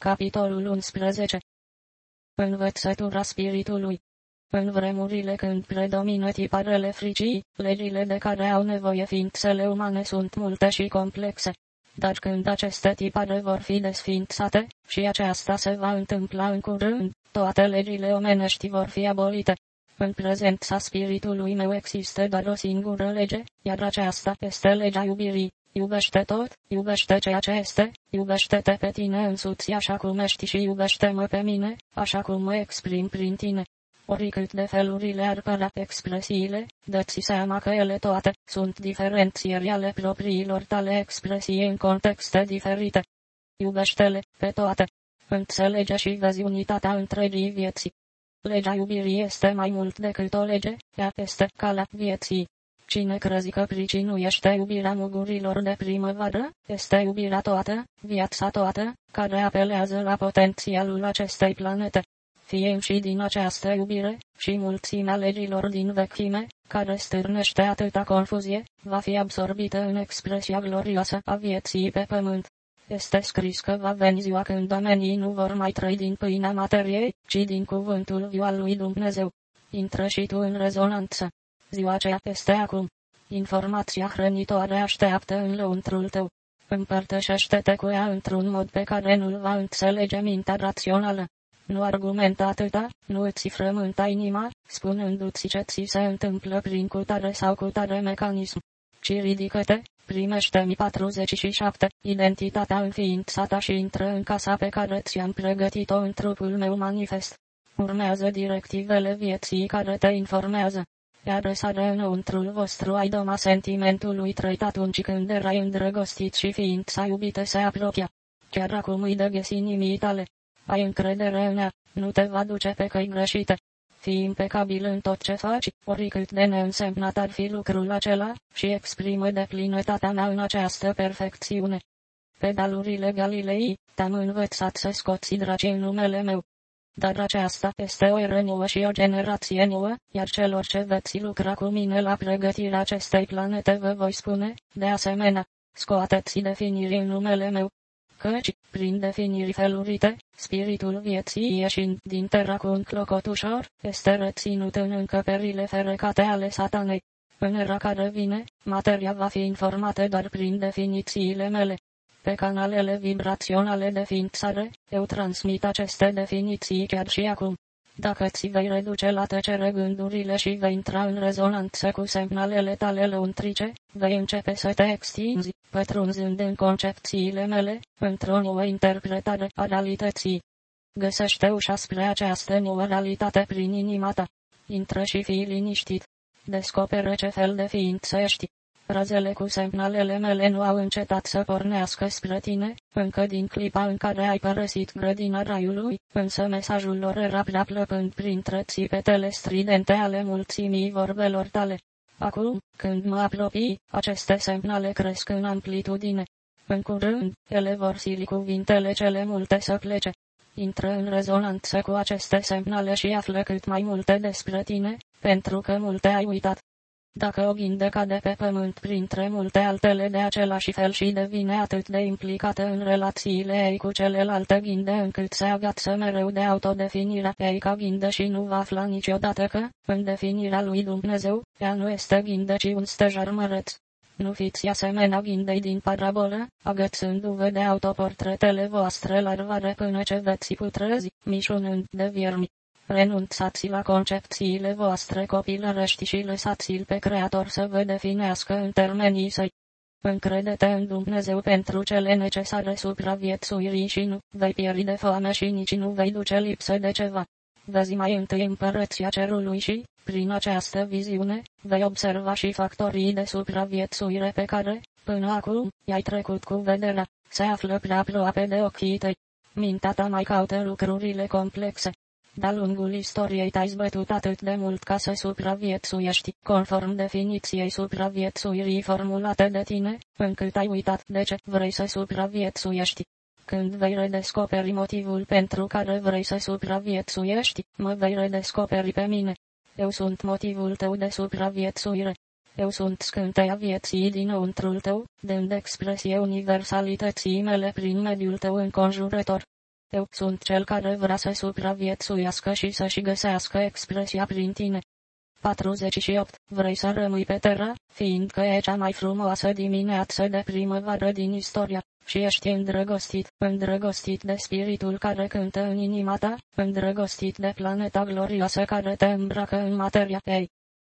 Capitolul 11 Învățătura spiritului În vremurile când predomină tiparele fricii, legile de care au nevoie ființele umane sunt multe și complexe. Dar când aceste tipare vor fi desfințate, și aceasta se va întâmpla în curând, toate legile omenești vor fi abolite. În prezența spiritului meu există doar o singură lege, iar aceasta este legea iubirii. Iubește tot, iubește ceea ce este, iubește-te pe tine însuți așa cum ești și iubește-mă pe mine, așa cum mă exprim prin tine. Oricât de felurile ar părea expresiile, dă-ți seama că ele toate sunt diferențieri ale propriilor tale expresii în contexte diferite. Iubește-le pe toate. Înțelege și vezi unitatea întregii vieții. Legea iubirii este mai mult decât o lege, ea este calea vieții. Cine crezi că pricinuiește iubirea mugurilor de primăvară, este iubirea toată, viața toată, care apelează la potențialul acestei planete. Fie și din această iubire, și mulțimea legilor din vechime, care stârnește atâta confuzie, va fi absorbită în expresia glorioasă a vieții pe pământ. Este scris că va veni ziua când oamenii nu vor mai trăi din pâinea materiei, ci din cuvântul viu al lui Dumnezeu. Intră și tu în rezonanță. Ziua aceea este acum. Informația hrănitoare așteaptă în lăuntrul tău. Împărtășește-te cu ea într-un mod pe care nu-l va înțelege mintea rațională. Nu argumenta atâta, nu îți frământa inima, spunându-ți ce ți se întâmplă prin cutare sau cutare mecanism. Ci ridică-te, primește-mi 47, identitatea înființată și intră în casa pe care ți-am pregătit-o în trupul meu manifest. Urmează directivele vieții care te informează iar sare înăuntrul vostru ai doma sentimentului trăit atunci când erai îndrăgostit și ființa iubită se apropia. Chiar acum îi dă inimii tale. Ai încredere în ea, nu te va duce pe căi greșite. Fii impecabil în tot ce faci, oricât de neînsemnat ar fi lucrul acela, și exprimă de plinătatea mea în această perfecțiune. Pe dalurile Galilei, te-am învățat să scoți dracii în numele meu, dar aceasta este o eră nouă și o generație nouă, iar celor ce veți lucra cu mine la pregătirea acestei planete vă voi spune, de asemenea, scoateți definiri în numele meu. Căci, prin definiri felurite, spiritul vieții ieșind din terra cu un clocot ușor, este reținut în încăperile ferecate ale satanei. În era care vine, materia va fi informată doar prin definițiile mele. Pe canalele vibraționale de ființare, eu transmit aceste definiții chiar și acum. Dacă ți vei reduce la tăcere gândurile și vei intra în rezonanță cu semnalele tale lăuntrice, vei începe să te extinzi, pătrunzând în concepțiile mele, într-o nouă interpretare a realității. Găsește ușa spre această nouă realitate prin inima ta. Intră și fii liniștit. Descoperă ce fel de ființă ești. Razele cu semnalele mele nu au încetat să pornească spre tine, încă din clipa în care ai părăsit grădina raiului, însă mesajul lor era prea plăpând printre țipetele stridente ale mulțimii vorbelor tale. Acum, când mă apropii, aceste semnale cresc în amplitudine. În curând, ele vor sili cuvintele cele multe să plece. Intră în rezonanță cu aceste semnale și află cât mai multe despre tine, pentru că multe ai uitat. Dacă o ghindă cade pe pământ printre multe altele de același fel și devine atât de implicată în relațiile ei cu celelalte ghinde încât se agață mereu de autodefinirea ei ca ghindă și nu va afla niciodată că, în definirea lui Dumnezeu, ea nu este ghindă ci un stejar măreț. Nu fiți asemenea ghindei din parabolă, agățându-vă de autoportretele voastre larvare până ce veți putrezi, mișunând de viermi. Renunțați la concepțiile voastre copilărești și lăsați-l pe Creator să vă definească în termenii săi. Încrede-te în Dumnezeu pentru cele necesare supraviețuirii și nu vei pieri de foame și nici nu vei duce lipsă de ceva. Vezi mai întâi împărăția cerului și, prin această viziune, vei observa și factorii de supraviețuire pe care, până acum, i-ai trecut cu vederea, se află prea aproape de ochii tăi. Mintea ta mai caută lucrurile complexe, de-a lungul istoriei te-ai zbătut atât de mult ca să supraviețuiești, conform definiției supraviețuirii formulate de tine, încât ai uitat de ce vrei să supraviețuiești. Când vei redescoperi motivul pentru care vrei să supraviețuiești, mă vei redescoperi pe mine. Eu sunt motivul tău de supraviețuire. Eu sunt scânteia vieții dinăuntrul tău, dând expresie universalității mele prin mediul tău înconjurător. Eu sunt cel care vrea să supraviețuiască și să-și găsească expresia prin tine. 48. Vrei să rămâi pe terra, fiindcă e cea mai frumoasă dimineață de primăvară din istoria, și ești îndrăgostit, îndrăgostit de spiritul care cântă în inima ta, îndrăgostit de planeta glorioasă care te îmbracă în materia ei.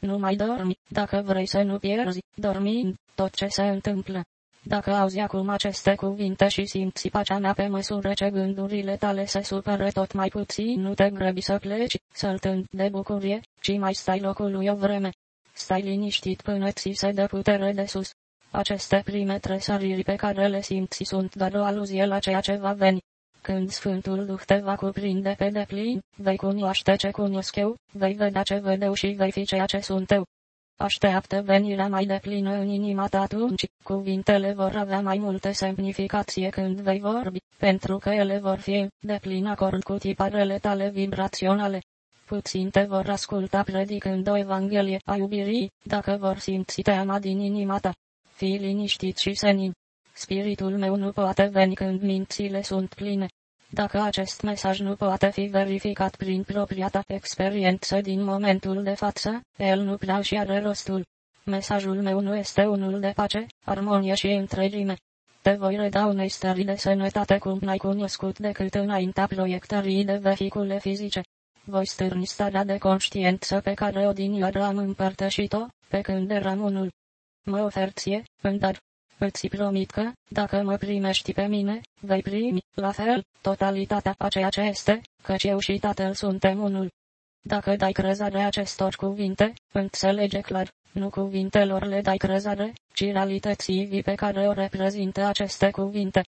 Nu mai dormi, dacă vrei să nu pierzi, dormind, tot ce se întâmplă. Dacă auzi acum aceste cuvinte și simți pacea mea pe măsură ce gândurile tale se supără tot mai puțin, nu te grăbi să pleci, să-l de bucurie, ci mai stai locului o vreme. Stai liniștit până ți se dă putere de sus. Aceste prime tresăriri pe care le simți sunt doar o aluzie la ceea ce va veni. Când Sfântul Duh te va cuprinde pe deplin, vei cunoaște ce cunosc eu, vei vedea ce văd eu și vei fi ceea ce sunt eu. Așteaptă venirea mai deplină în inima ta atunci, cuvintele vor avea mai multe semnificație când vei vorbi, pentru că ele vor fi de plin acord cu tiparele tale vibraționale. Puțin te vor asculta predicând o evanghelie a iubirii, dacă vor simți teama din inima ta. Fii liniștit și senin. Spiritul meu nu poate veni când mințile sunt pline. Dacă acest mesaj nu poate fi verificat prin propria ta experiență din momentul de față, el nu prea și are rostul. Mesajul meu nu este unul de pace, armonie și întregime. Te voi reda unei stări de sănătate cum n-ai cunoscut decât înaintea proiectării de vehicule fizice. Voi stârni starea de conștiință pe care odinioară am împărtășit-o, pe când eram unul. Mă ofer ție, în dar, Îți promit că, dacă mă primești pe mine, vei primi, la fel, totalitatea a ceea ce este, căci eu și Tatăl suntem unul. Dacă dai crezare acestor cuvinte, înțelege clar, nu cuvintelor le dai crezare, ci realității vii pe care o reprezintă aceste cuvinte.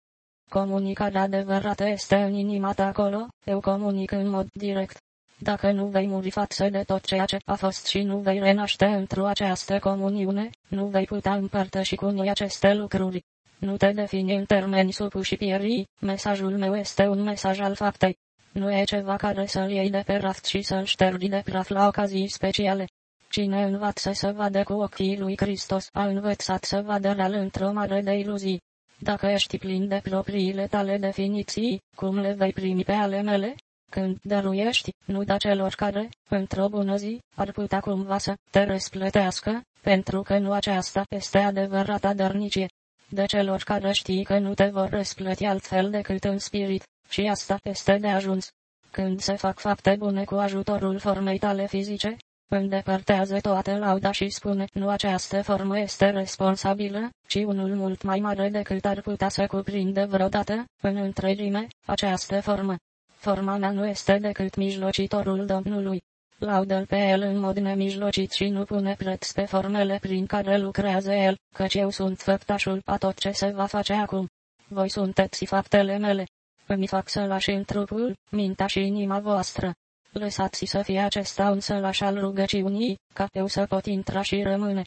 Comunicarea adevărată este în inima ta acolo, eu comunic în mod direct. Dacă nu vei muri față de tot ceea ce a fost și nu vei renaște într-o această comuniune, nu vei putea împărtăși cu noi aceste lucruri. Nu te defini în termeni supuși pierii, mesajul meu este un mesaj al faptei. Nu e ceva care să-l iei de pe raft și să-l ștergi de praf la ocazii speciale. Cine învață să vadă cu ochii lui Hristos a învățat să vadă real într-o mare de iluzii. Dacă ești plin de propriile tale definiții, cum le vei primi pe ale mele? Când dăruiești, nu da celor care, într-o bună zi, ar putea cumva să te răsplătească, pentru că nu aceasta este adevărata dărnicie. De celor care știi că nu te vor răsplăti altfel decât în spirit, și asta este de ajuns. Când se fac fapte bune cu ajutorul formei tale fizice, îndepărtează toată lauda și spune, nu această formă este responsabilă, ci unul mult mai mare decât ar putea să cuprindă vreodată, în întregime, această formă. Forma mea nu este decât mijlocitorul Domnului. Laudă-l pe el în mod nemijlocit și nu pune preț pe formele prin care lucrează el, căci eu sunt făptașul a tot ce se va face acum. Voi sunteți faptele mele. Îmi fac să lași în trupul, mintea și inima voastră. Lăsați să fie acesta un sălaș al rugăciunii, ca eu să pot intra și rămâne.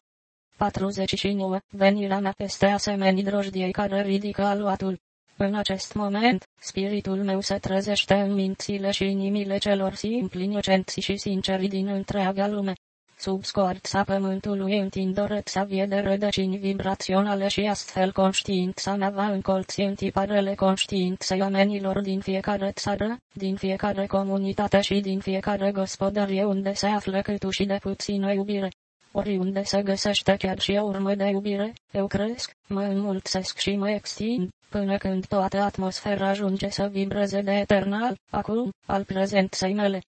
49. Venirea mea peste asemenii drojdiei care ridică aluatul. În acest moment, spiritul meu se trezește în mințile și inimile celor simpli, inocenți și sinceri din întreaga lume. Sub scoarța pământului întind o rețavie de rădăcini vibraționale și astfel conștiința mea va încolți în tiparele conștiinței oamenilor din fiecare țară, din fiecare comunitate și din fiecare gospodărie unde se află câtuși de puțină iubire. Oriunde se găsește chiar și o urmă de iubire, eu cresc, mă înmulțesc și mă extind, până când toată atmosfera ajunge să vibreze de eternal, acum, al prezenței mele.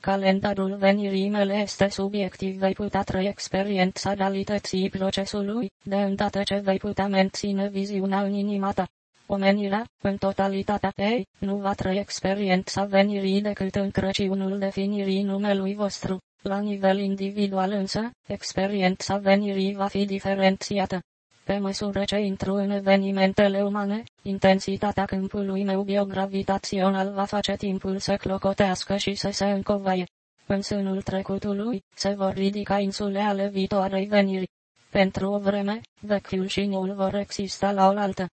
Calendarul venirii mele este subiectiv, vei putea trăi experiența realității procesului, de îndată ce vei putea menține viziunea în inima ta. Omenirea, în totalitatea ei, nu va trăi experiența venirii decât în Crăciunul definirii numelui vostru. La nivel individual însă, experiența venirii va fi diferențiată. Pe măsură ce intru în evenimentele umane, intensitatea câmpului meu biogravitațional va face timpul să clocotească și să se încovaie. În sânul trecutului, se vor ridica insule ale viitoarei veniri. Pentru o vreme, vechiul și noul vor exista la oaltă.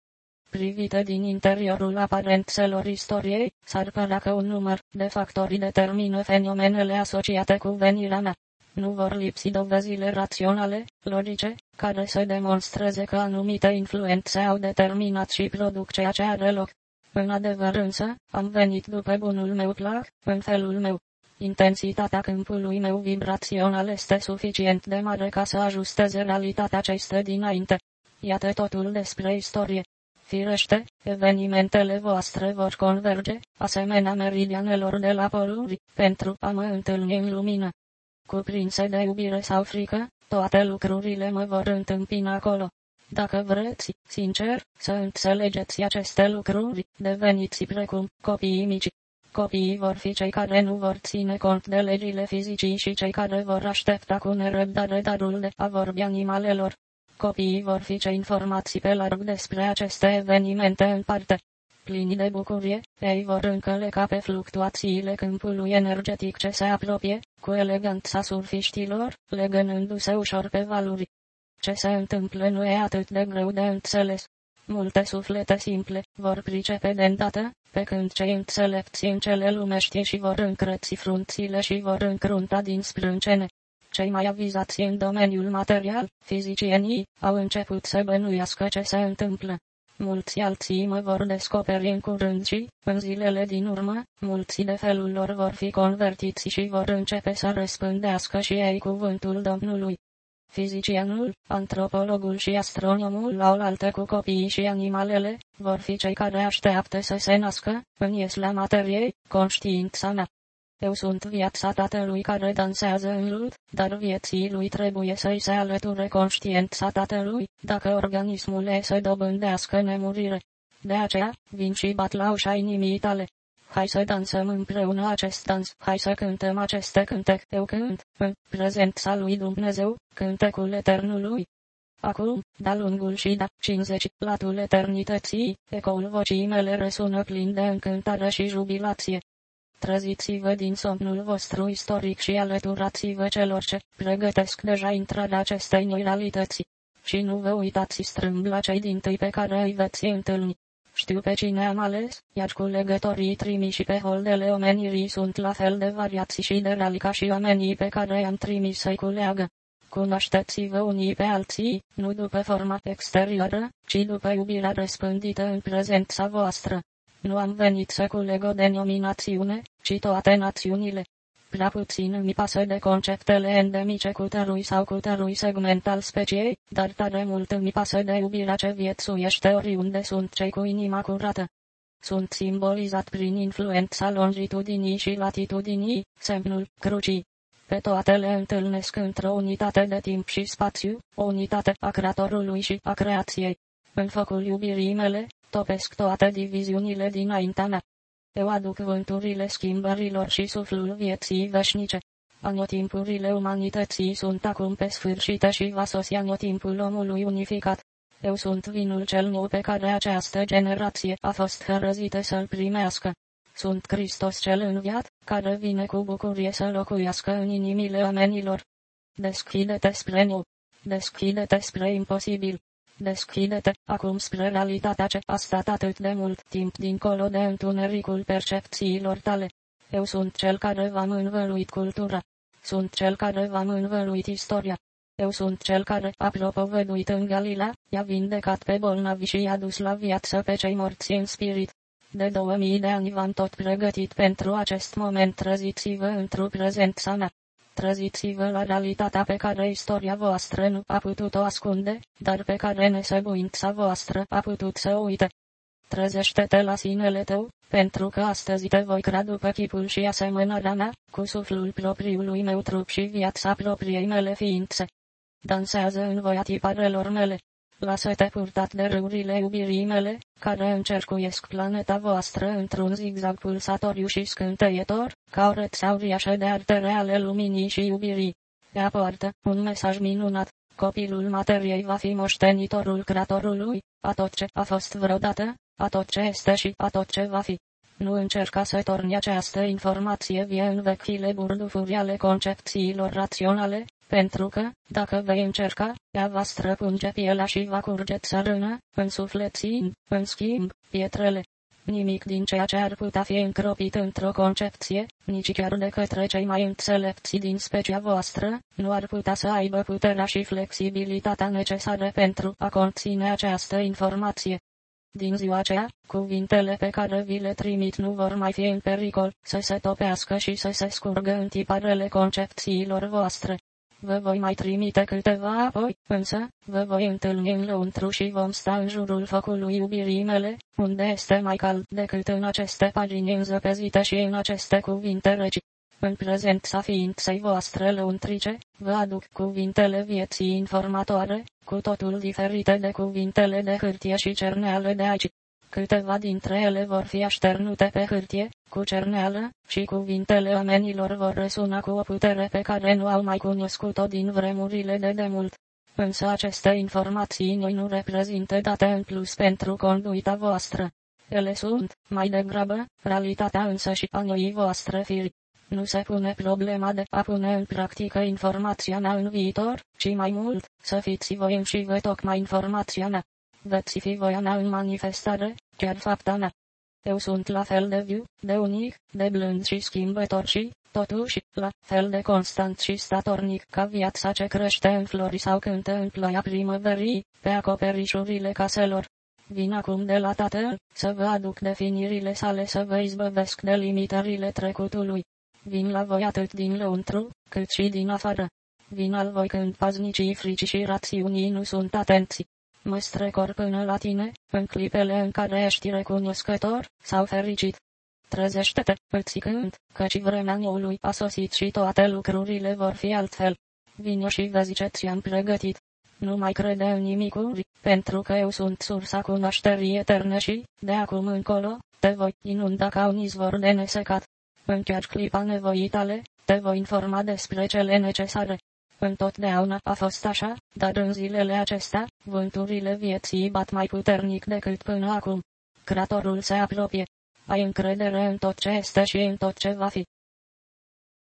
Privită din interiorul aparențelor istoriei, s-ar părea că un număr de factori determină fenomenele asociate cu venirea mea nu vor lipsi dovezile raționale, logice, care să demonstreze că anumite influențe au determinat și produc ceea ce are loc. În adevăr însă, am venit după bunul meu plac, în felul meu. Intensitatea câmpului meu vibrațional este suficient de mare ca să ajusteze realitatea ce stă dinainte. Iată totul despre istorie. Firește, evenimentele voastre vor converge, asemenea meridianelor de la poluri, pentru a mă întâlni în lumină. Cuprinse de iubire sau frică, toate lucrurile mă vor întâmpina acolo. Dacă vreți, sincer, să înțelegeți aceste lucruri, deveniți precum copiii mici. Copiii vor fi cei care nu vor ține cont de legile fizicii și cei care vor aștepta cu nerăbdare darul de a vorbi animalelor. Copiii vor fi cei informați pe larg despre aceste evenimente în parte. Plini de bucurie, ei vor încăleca pe fluctuațiile câmpului energetic ce se apropie, cu eleganța surfiștilor, legănându-se ușor pe valuri. Ce se întâmplă nu e atât de greu de înțeles. Multe suflete simple vor pricepe de îndată, pe când cei înțelepți în cele lumești și vor încreți frunțile și vor încrunta din sprâncene. Cei mai avizați în domeniul material, fizicienii, au început să bănuiască ce se întâmplă. Mulți alții mă vor descoperi în curând și, în zilele din urmă, mulți de felul lor vor fi convertiți și vor începe să răspândească și ei cuvântul Domnului. Fizicianul, antropologul și astronomul la oaltă cu copiii și animalele, vor fi cei care așteaptă să se nască, în iesla materiei, conștiința mea. Eu sunt viața tatălui care dansează în lut, dar vieții lui trebuie să-i se alăture conștiința tatălui, dacă organismul e să dobândească nemurire. De aceea, vin și bat la ușa inimii tale. Hai să dansăm împreună acest dans, hai să cântăm aceste cântec. Eu cânt, în prezența lui Dumnezeu, cântecul eternului. Acum, de lungul și da 50 latul eternității, ecoul vocii mele răsună plin de încântare și jubilație. Treziți-vă din somnul vostru istoric și alăturați-vă celor ce pregătesc deja intrarea acestei noi realități. Și nu vă uitați strâmb la cei din tâi pe care îi veți întâlni. Știu pe cine am ales, iar culegătorii trimiși pe holdele omenirii sunt la fel de variați și de reali ca și oamenii pe care i-am trimis să-i culeagă. Cunoașteți-vă unii pe alții, nu după forma exterioară, ci după iubirea răspândită în prezența voastră. Nu am venit să culeg o denominațiune, ci toate națiunile. Prea puțin mi pasă de conceptele endemice cu tărui sau cu tărui segment al speciei, dar tare mult mi pasă de iubirea ce viețuiește oriunde sunt cei cu inima curată. Sunt simbolizat prin influența longitudinii și latitudinii, semnul crucii. Pe toate le întâlnesc într-o unitate de timp și spațiu, o unitate a Creatorului și a creației. În focul iubirii mele, topesc toate diviziunile dinaintea mea. Eu aduc vânturile schimbărilor și suflul vieții veșnice. Anotimpurile umanității sunt acum pe sfârșit și va sosi anotimpul omului unificat. Eu sunt vinul cel nou pe care această generație a fost hărăzită să-l primească. Sunt Hristos cel înviat, care vine cu bucurie să locuiască în inimile oamenilor. Deschide-te spre nou. Deschide-te spre imposibil. Deschide-te acum spre realitatea ce a stat atât de mult timp dincolo de întunericul percepțiilor tale. Eu sunt cel care v-am învăluit cultura. Sunt cel care v-am învăluit istoria. Eu sunt cel care a propovăduit în Galilea, i-a vindecat pe bolnavi și i-a dus la viață pe cei morți în spirit. De două mii de ani v-am tot pregătit pentru acest moment, treziți-vă într-o prezența mea. Treziți-vă la realitatea pe care istoria voastră nu a putut-o ascunde, dar pe care nesăbuința voastră a putut să o uite. Trezește-te la sinele tău, pentru că astăzi te voi crea după chipul și asemănarea mea, cu suflul propriului meu trup și viața propriei mele ființe. Dansează în voia tiparelor mele. Lasă-te purtat de râurile iubirii mele, care încercuiesc planeta voastră într-un zigzag pulsatoriu și scântăietor, ca o rețea uriașă de artere ale luminii și iubirii. Ea poartă un mesaj minunat. Copilul materiei va fi moștenitorul creatorului, a tot ce a fost vreodată, a tot ce este și a tot ce va fi. Nu încerca să torni această informație vie în vechile burdufuri ale concepțiilor raționale, pentru că, dacă vei încerca, ea va străpunge pielea și va curge țărână, însuflețind, în schimb, pietrele. Nimic din ceea ce ar putea fi încropit într-o concepție, nici chiar de către cei mai înțelepți din specia voastră, nu ar putea să aibă puterea și flexibilitatea necesare pentru a conține această informație. din ziua aceea, cuvintele pe care vi le trimit nu vor mai fi în pericol, să se topească și să se scurgă în tiparele concepțiilor voastre. Vă voi mai trimite câteva apoi, însă, vă voi întâlni în lăuntru și vom sta în jurul focului iubirii mele, unde este mai cald decât în aceste pagini înzăpezite și în aceste cuvinte regi. În prezent sa ființei voastre lăuntrice, vă aduc cuvintele vieții informatoare, cu totul diferite de cuvintele de hârtie și cerneală de aici. Câteva dintre ele vor fi așternute pe hârtie, cu cerneală, și cuvintele oamenilor vor răsuna cu o putere pe care nu au mai cunoscut-o din vremurile de demult. Însă aceste informații noi nu reprezintă date în plus pentru conduita voastră. Ele sunt, mai degrabă, realitatea însă și a noii voastre firi. Nu se pune problema de a pune în practică informația mea în viitor, ci mai mult, să fiți voi și vă tocmai informația mea. Veți fi voia mea în manifestare, chiar fapta mea. Eu sunt la fel de viu, de unic, de blând și schimbător și, totuși, la fel de constant și statornic ca viața ce crește în flori sau cântă în ploaia primăverii, pe acoperișurile caselor. Vin acum de la tatăl, să vă aduc definirile sale să vă izbăvesc de limitările trecutului. Vin la voi atât din lăuntru, cât și din afară. Vin al voi când paznicii frici și rațiunii nu sunt atenți. Mă strecor până la tine, în clipele în care ești recunoscător, sau fericit. Trezește-te, îți cânt, căci vremea noului a sosit și toate lucrurile vor fi altfel. Vino și vezi ce ți-am pregătit. Nu mai crede în nimicuri, pentru că eu sunt sursa cunoașterii eterne și, de acum încolo, te voi inunda ca un izvor de nesecat. În chiar clipa nevoii tale, te voi informa despre cele necesare. Întotdeauna a fost așa, dar în zilele acestea, vânturile vieții bat mai puternic decât până acum. Creatorul se apropie. Ai încredere în tot ce este și în tot ce va fi.